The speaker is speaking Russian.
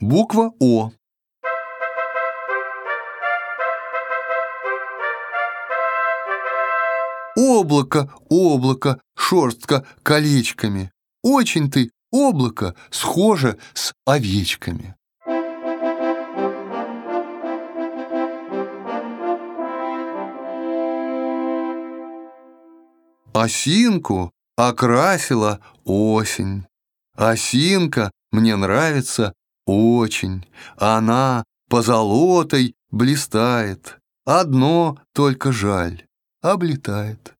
Буква О. Облако, облако, шерстка колечками. Очень ты, облако, схоже с овечками. Осинку окрасила осень. Осинка мне нравится очень. Она позолотой блистает. Одно только жаль, облетает.